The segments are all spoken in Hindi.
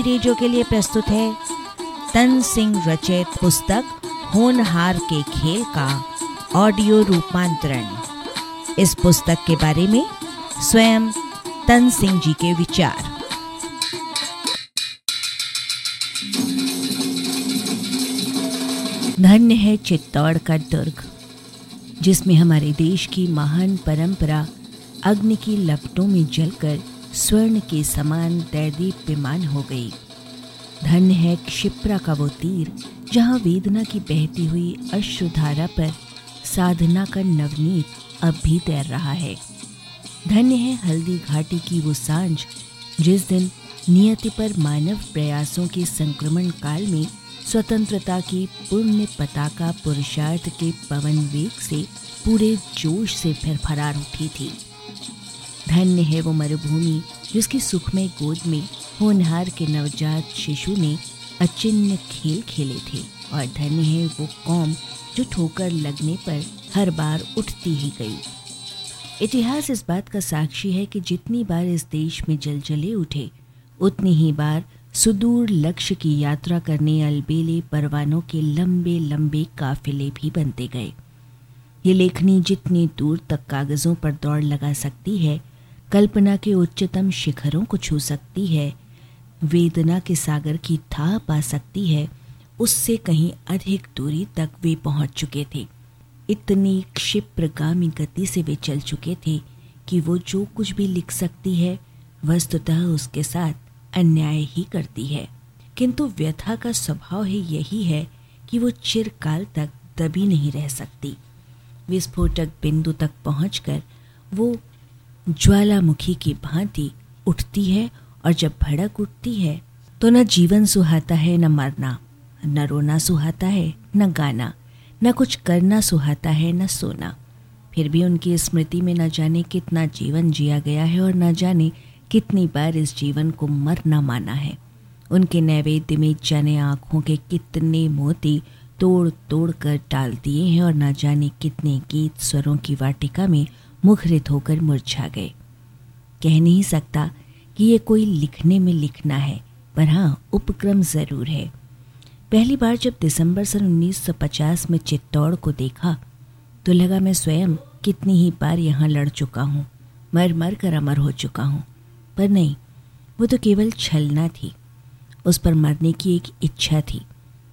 एबीपी रेडियो के लिए प्रस्तुत है। तन सिंह रचित पुस्तक होनहार के खेल का ऑडियो रूपांतरण। इस पुस्तक के बारे में स्वयं तन सिंह जी के विचार। धन्य है चित्तौड़ का दुर्ग, जिसमें हमारे देश की महान परंपरा अग्नि की लपटों में जलकर स्वर्ण के समान दैदीप्यमान हो गई। धन्य है क्षिप्रा का वो तीर, जहाँ वेदना की बहती हुई अश्रुधारा पर साधना का नवनीत अब भी तैर रहा है। धन्य है हल्दी घाटी की वो साँझ, जिस दिन नियति पर मानव प्रयासों के संक्रमण काल में स्वतंत्रता की पुण्य पताका पुरुषार्थ के पवन वेग से पूरे जोश से फिर फरार उठी थी। धन्य है वो मरुभूमि, जिसकी सुखमय गोद में होनहार के नवजात शिशु ने अचिन्य खेल खेले थे। और धन्य है वो कौम जो ठोकर लगने पर हर बार उठती ही गई। इतिहास इस बात का साक्षी है कि जितनी बार इस देश में जलजले उठे, उतनी ही बार सुदूर लक्ष्य की यात्रा करने अलबेले परवानों के लंबे लंबे काफिले भी बनते गए। ये लेखनी जितनी दूर तक कागजों पर दौड़ लगा सकती है कल्पना के उच्चतम शिखरों को छू सकती है, वेदना के सागर की था पा सकती है, उससे कहीं अधिक दूरी तक वे पहुँच चुके थे। इतनी क्षिप्रगामी गति से वे चल चुके थे कि वो जो कुछ भी लिख सकती है, वस्तुतः उसके साथ अन्याय ही करती है। किंतु व्यथा का स्वभाव ही यही है कि वो चिरकाल तक दबी नहीं रह सकती। विस्फोटक बिंदु तक पहुंचकर वो ज्वालामुखी की भांति उठती है और जब भड़क उठती है तो न जीवन सुहाता है, न मरना। न रोना सुहाता है, न गाना। न कुछ करना सुहाता है, न सोना। फिर भी उनकी स्मृति में न जाने कितना जीवन जिया गया है और न जाने कितनी बार इस जीवन को मरना माना है। उनके नैवेद्य में जाने आँखों के कितने मोती तोड़ तोड़ कर डाल दिए हैं और न जाने कितने गीत स्वरों की वाटिका में मुखरित होकर मुरझा गए। कह नहीं सकता कि ये कोई लिखने में लिखना है, पर हाँ उपक्रम ज़रूर है। पहली बार जब दिसंबर सन 1950 में चित्तौड़ को देखा तो लगा मैं स्वयं कितनी ही बार यहाँ लड़ चुका हूँ, मर मर कर अमर हो चुका हूँ। पर नहीं, वो तो केवल छलना थी। उस पर मरने की एक इच्छा थी।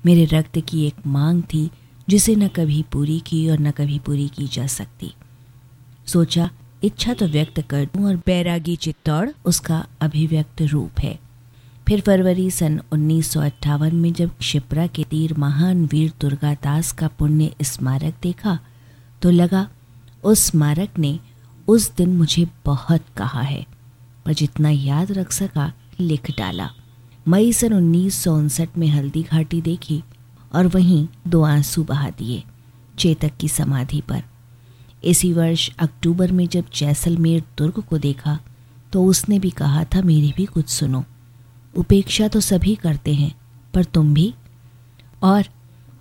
मेरे रक्त की एक मांग थी, जिसे न कभी पूरी की और न कभी पूरी की जा सकती। सोचा, इच्छा तो व्यक्त कर दूँ और बैरागी चित्तौड़ उसका अभिव्यक्त रूप है। फिर फरवरी सन उन्नीस सौ अट्ठावन में जब क्षिप्रा के तीर महान वीर दुर्गादास का पुण्य स्मारक देखा तो लगा, उस स्मारक ने उस दिन मुझे बहुत कहा है, पर जितना याद रख सका, लिख डाला। मई सन उन्नीस में हल्दी घाटी देखी और वहीं दो आँसू बहा दिए, चेतक की समाधि पर। इसी वर्ष अक्टूबर में जब जैसलमेर दुर्ग को देखा तो उसने भी कहा, था, मेरी भी कुछ सुनो। उपेक्षा तो सभी करते हैं, पर तुम भी? और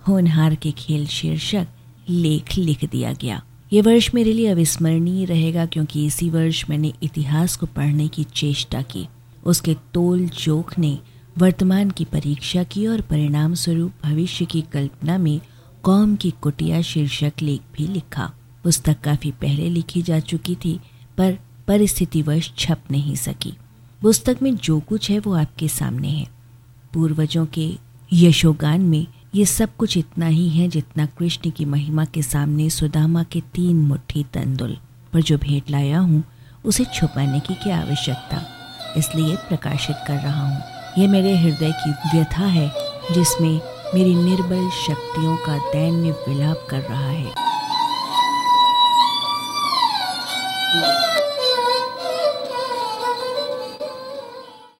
होनहार के खेल शीर्षक लेख लिख दिया गया। ये वर्ष मेरे लिए अविस्मरणीय रहेगा, क्योंकि इसी वर्ष मैंने इतिहास को पढ़ने की चेष्टा की। उसके तोल जोख ने वर्तमान की परीक्षा की और परिणाम स्वरूप भविष्य की कल्पना में कौम की कुटिया शीर्षक लेख भी लिखा। पुस्तक काफ़ी पहले लिखी जा चुकी थी, पर परिस्थितिवश छप नहीं सकी। पुस्तक में जो कुछ है वो आपके सामने है। पूर्वजों के यशोगान में ये सब कुछ इतना ही है जितना कृष्ण की महिमा के सामने सुदामा के तीन मुट्ठी तंदुल पर जो भेंट लाया हूँ, उसे छुपाने की क्या आवश्यकता? इसलिए प्रकाशित कर रहा हूँ। ये मेरे हृदय की व्यथा है, जिसमें मेरी निर्बल शक्तियों का दैन्य विलाप कर रहा है। 嗯。